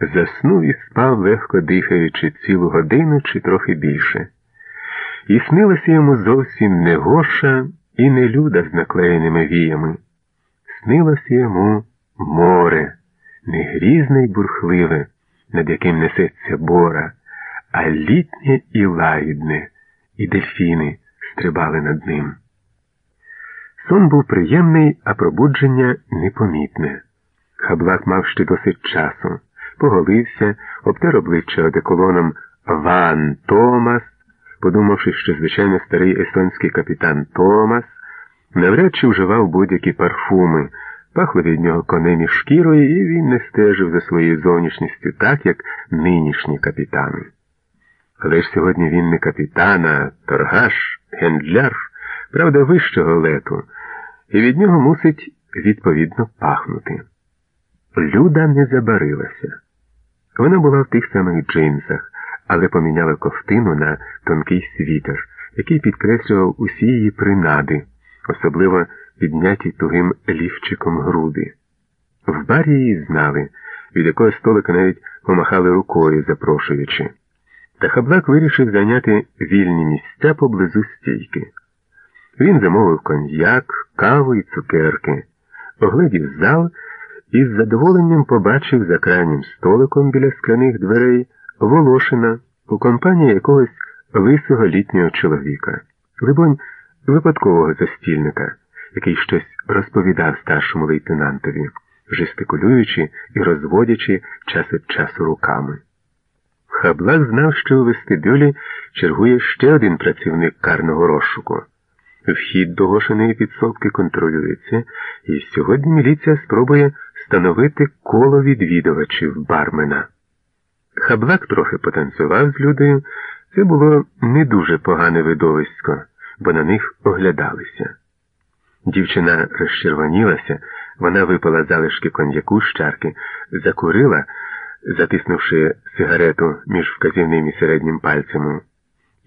заснув і спав, легко дихаючи цілу годину чи трохи більше. І снилося йому зовсім не гоша і не люда з наклеєними віями. Снилося йому море, не грізне й бурхливе, над яким несеться бора, а літнє і лагідне, і дельфіни стрибали над ним. Сон був приємний, а пробудження непомітне. Хаблак мав ще досить часу, поголився, обтер обличчя одеколоном Ван Томас, подумавши, що, звичайно, старий естонський капітан Томас навряд чи вживав будь-які парфуми, пахло від нього конем і шкірою, і він не стежив за своєю зовнішністю так, як нинішні капітани. Але ж сьогодні він не капітан, а торгаш, гендляр, правда, вищого лету, і від нього мусить відповідно пахнути. Люда не забарилася. Вона була в тих самих джинсах, але поміняла ковтину на тонкий світер, який підкреслював усі її принади, особливо підняті тугим лівчиком груди. В барі її знали, від якого столика навіть помахали рукою, запрошуючи. Та хаблак вирішив зайняти вільні місця поблизу стійки. Він замовив коньяк, каву і цукерки, оглядів зал і з задоволенням побачив за крайнім столиком біля скляних дверей Волошина у компанії якогось лисого літнього чоловіка, либонь, випадкового застільника, який щось розповідав старшому лейтенантові, жестикулюючи і розводячи час від часу руками. Хаблак знав, що у вестибюлі чергує ще один працівник карного розшуку. Вхід до гошеної підсобки контролюється, і сьогодні міліція спробує встановити коло відвідувачів бармена. Хаблак трохи потанцював з людою. Це було не дуже погане видовисько, бо на них оглядалися. Дівчина розчервонілася, вона випила залишки коньяку з чарки, закурила, затиснувши сигарету між вказівним і середнім пальцем,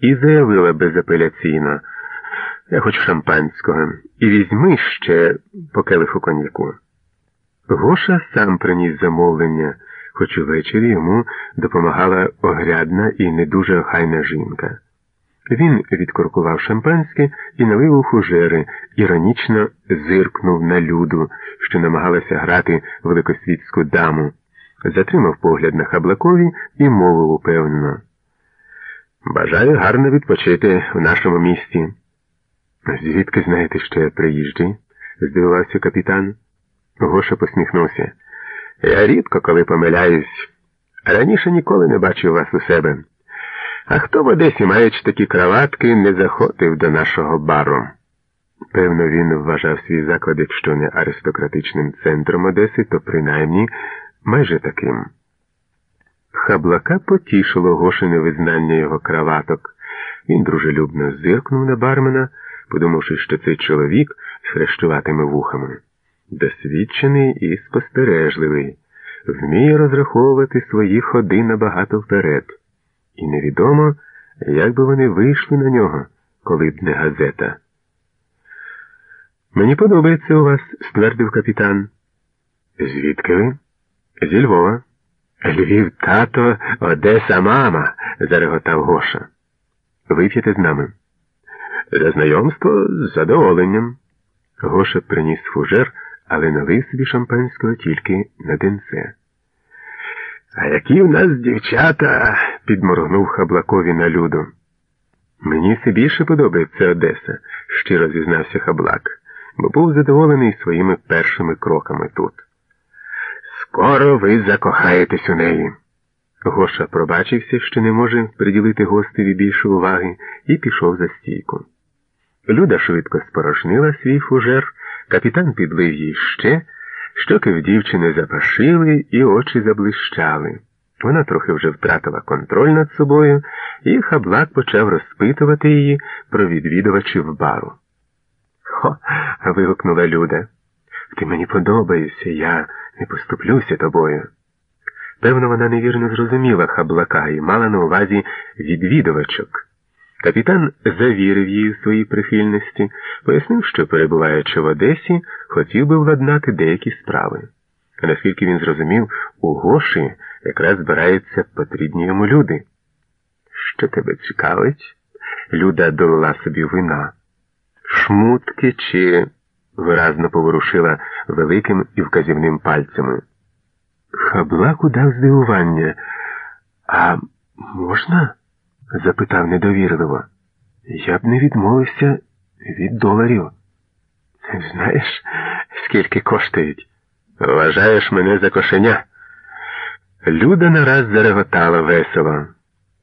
і заявила безапеляційно. Я хочу шампанського. І візьми ще по келиху коньяку. Гоша сам приніс замовлення, хоч увечері йому допомагала огрядна і не дуже охайна жінка. Він відкоркував шампанське і налив у фужери, іронічно зиркнув на люду, що намагалася грати великосвітську даму, затримав погляд на хаблакові і мовив упевнено. Бажаю гарно відпочити в нашому місті. Звідки знаєте, що я приїжджий? здивувався капітан. Гоша посміхнувся. Я рідко коли помиляюсь. Раніше ніколи не бачив вас у себе. А хто в Одесі, маючи такі краватки, не заходив до нашого бару? Певно, він вважав свій заклад, якщо не аристократичним центром Одеси, то принаймні майже таким. Хаблака потішило Гошине визнання його краваток. Він дружелюбно зиркнув на бармена подумавши, що цей чоловік хрещуватиме вухами. Досвідчений і спостережливий, вміє розраховувати свої ходи набагато вперед. І невідомо, як би вони вийшли на нього, коли б не газета. Мені подобається у вас, ствердив капітан. Звідки ви? Зі Львова. Львів тато, Одеса мама, зареготав Гоша. Вип'єте з нами. За знайомство з задоволенням. Гоша приніс фужер, але налив собі шампанського тільки на денце. А які в нас дівчата, підморгнув Хаблакові на люду. Мені все більше подобається Одеса, щиро зізнався Хаблак, бо був задоволений своїми першими кроками тут. Скоро ви закохаєтесь у неї. Гоша пробачився, що не може приділити гостеві більше уваги, і пішов за стійку. Люда швидко спорожнила свій фужер, капітан підлив їй ще, щоки в дівчини запашили і очі заблищали. Вона трохи вже втратила контроль над собою, і хаблак почав розпитувати її про відвідувачів бару. Хо. вигукнула Люда. Ти мені подобаєшся, я не поступлюся тобою. Певно, вона невірно зрозуміла хаблака і мала на увазі відвідувачок. Капітан завірив її в своїй прихильності, пояснив, що, перебуваючи в Одесі, хотів би владнати деякі справи. А наскільки він зрозумів, у Гоші Якраз збираються потрібні йому люди. Що тебе цікавить? Люда долила собі вина. Шмутки чи виразно поворушила великим і вказівним пальцями. Хаблак удав здивування. А можна? Запитав недовірливо. Я б не відмовився від доларів. Знаєш, скільки коштують? Вважаєш мене за кошеня? Люда нараз зареготала весело.